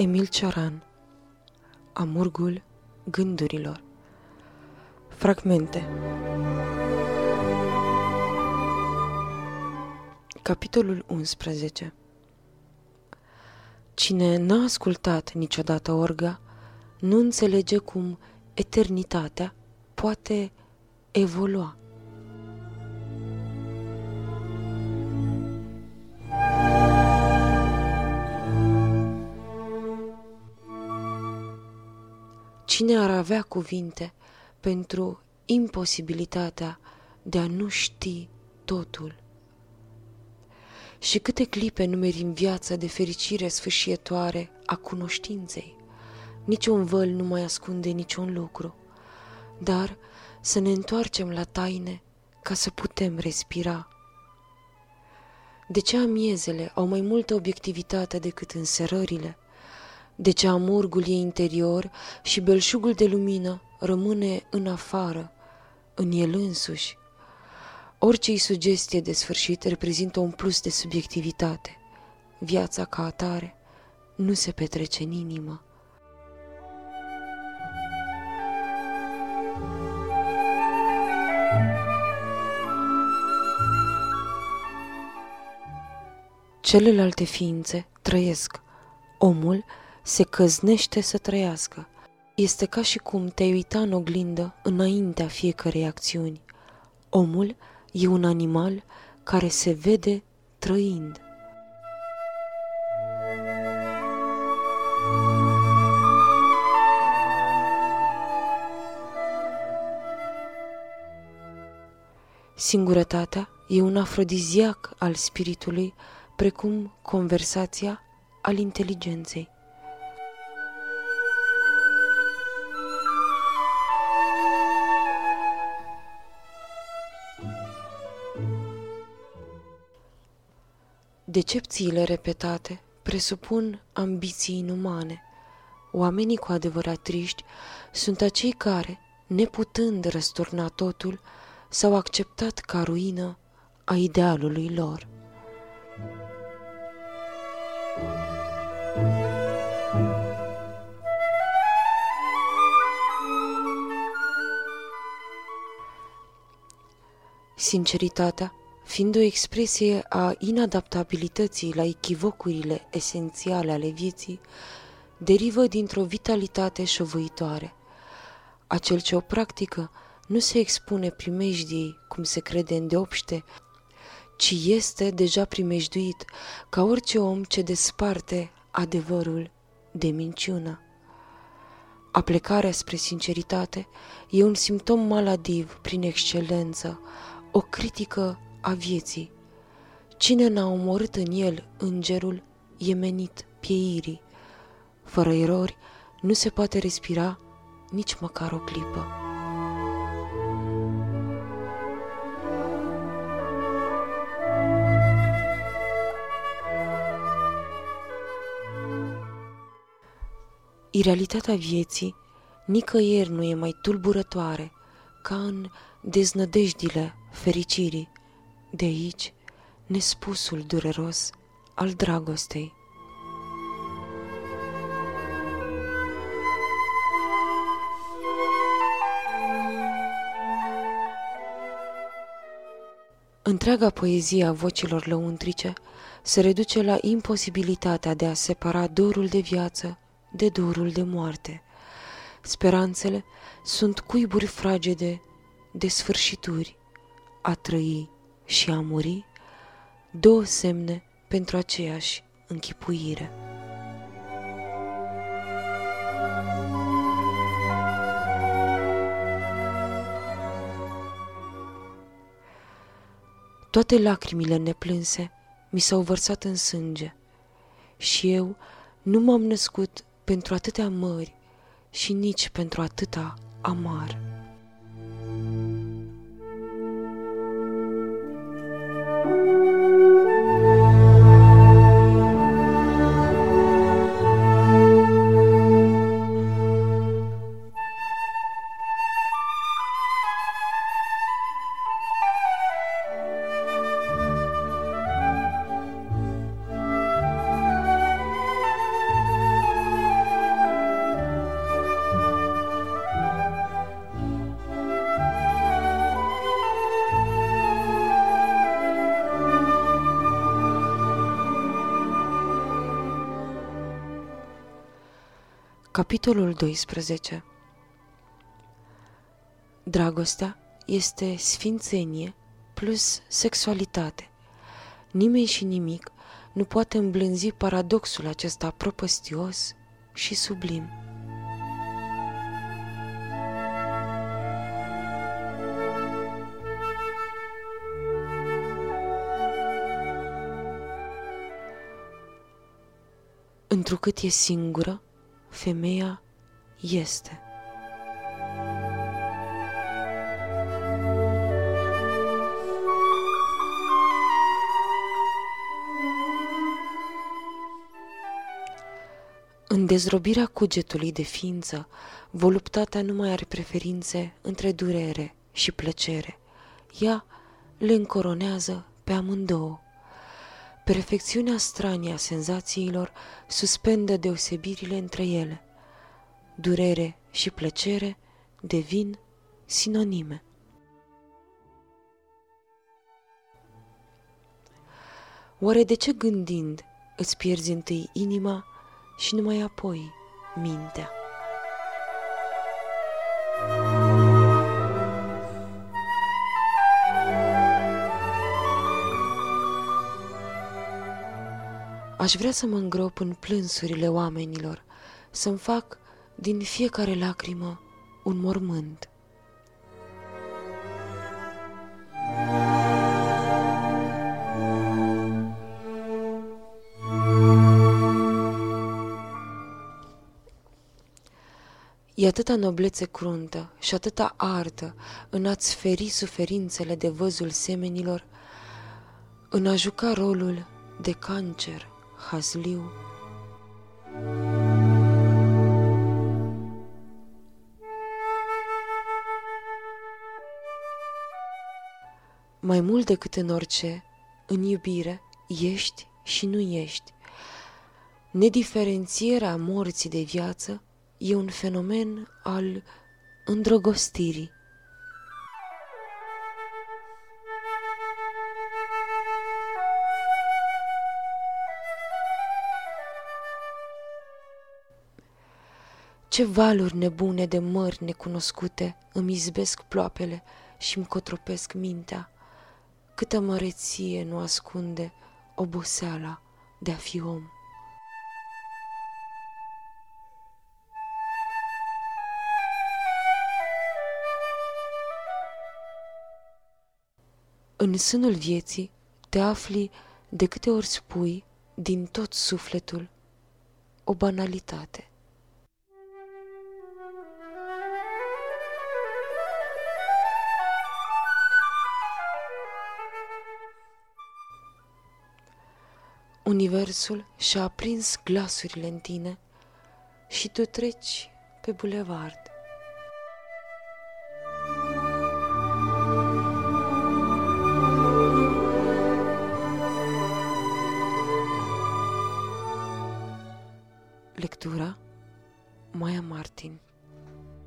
Emil Cioran. Amurgul gândurilor. Fragmente. Capitolul 11 Cine n-a ascultat niciodată orga, nu înțelege cum eternitatea poate evolua. Cine ar avea cuvinte pentru imposibilitatea de a nu ști totul? Și câte clipe numeri în viață de fericire sfârșietoare a cunoștinței? Niciun văl nu mai ascunde niciun lucru, dar să ne întoarcem la taine ca să putem respira. De ce amiezele au mai multă obiectivitate decât înserările? De ce amurgul e interior și belșugul de lumină rămâne în afară, în el însuși? Orice sugestie de sfârșit reprezintă un plus de subiectivitate. Viața ca atare nu se petrece în inimă. Celelalte ființe trăiesc. Omul se căznește să trăiască. Este ca și cum te-ai uita în oglindă înaintea fiecărei acțiuni. Omul e un animal care se vede trăind. Singurătatea e un afrodiziac al spiritului, precum conversația al inteligenței. Decepțiile repetate presupun ambiții inumane. Oamenii cu adevărat triști sunt acei care, neputând răsturna totul, s-au acceptat ca ruină a idealului lor. Sinceritatea fiind o expresie a inadaptabilității la echivocurile esențiale ale vieții, derivă dintr-o vitalitate șovăitoare. Acel ce o practică nu se expune primejdiei, cum se crede în deopște, ci este deja primejduit, ca orice om ce desparte adevărul de minciună. Aplecarea spre sinceritate e un simptom maladiv prin excelență, o critică a vieții. Cine n-a omorât în el îngerul e menit pieirii. Fără erori nu se poate respira nici măcar o clipă. Irealitatea vieții nicăieri nu e mai tulburătoare ca în deznădejdile fericirii. De aici, nespusul dureros al dragostei. Întreaga poezie a vocilor lăuntrice se reduce la imposibilitatea de a separa dorul de viață de dorul de moarte. Speranțele sunt cuiburi fragede de sfârșituri, a trăi și a muri, două semne pentru aceeași închipuire. Toate lacrimile neplânse mi s-au vărsat în sânge și eu nu m-am născut pentru atâtea mări și nici pentru atâta amar. Capitolul 12 Dragostea este sfințenie plus sexualitate. Nimeni și nimic nu poate îmblânzi paradoxul acesta propăstios și sublim. Întrucât e singură, femeia este. În dezrobirea cugetului de ființă, voluptatea nu mai are preferințe între durere și plăcere. Ea le încoronează pe amândouă. Perfecțiunea stranie a senzațiilor suspendă deosebirile între ele. Durere și plăcere devin sinonime. Oare de ce gândind îți pierzi întâi inima și numai apoi mintea? Aș vrea să mă îngrop în plânsurile oamenilor, să-mi fac din fiecare lacrimă un mormânt. E atâta noblețe cruntă și atâta artă în a-ți feri suferințele de văzul semenilor, în a juca rolul de cancer hazliu. Mai mult decât în orice, în iubire, ești și nu ești. Nediferențierea morții de viață e un fenomen al îndrăgostirii. Ce valuri nebune de mări necunoscute îmi izbesc ploapele și îmi cotropesc mintea. Câtă măreție nu ascunde oboseala de a fi om. În sânul vieții te afli de câte ori spui din tot sufletul o banalitate. Universul și-a aprins glasurile în tine și tu treci pe bulevard.